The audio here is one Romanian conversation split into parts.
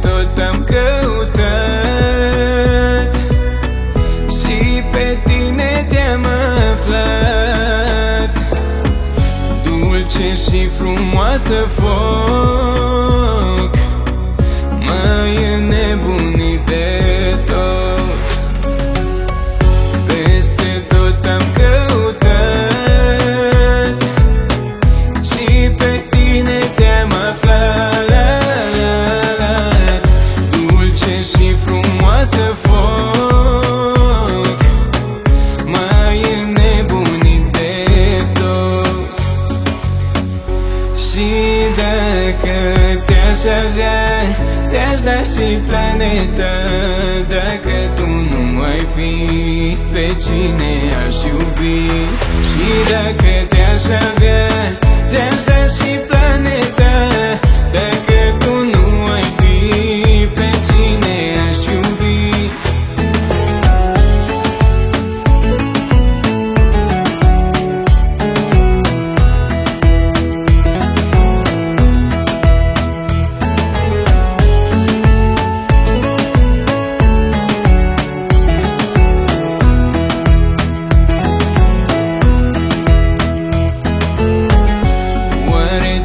tot am căutat. Și pe tine te-am aflat. Dulce și frumoasă foc Mai e nebunit de tot. Peste tot am căutat. Și pe tine te-am aflat. Frumoasă foc. Mai înnebunit de tot. Și dacă te-aș avea Ți-aș da și planeta Dacă tu nu ai fi Pe cine aș iubi. Și dacă te-aș avea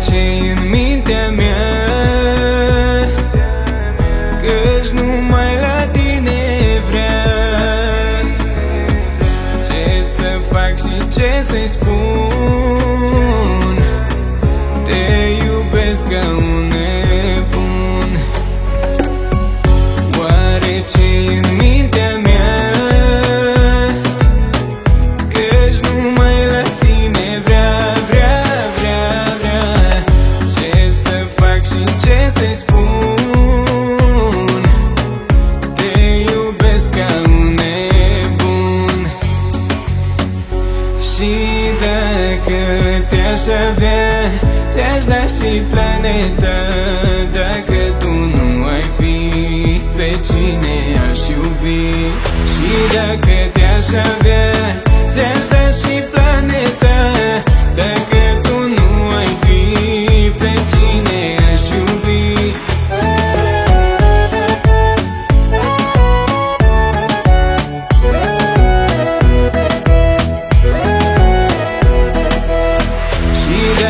Oare ce în mintea mea. Căci numai la tine vrea Ce să fac și ce să-i spun? Te iubesc ca un dacă te-aș avea Ți-aș da și planeta Dacă tu nu ai fi Pe cine aș iubi. Și dacă te-aș avea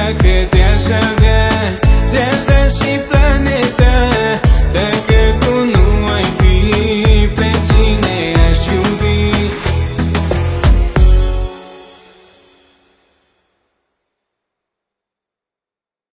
Și dacă te-aș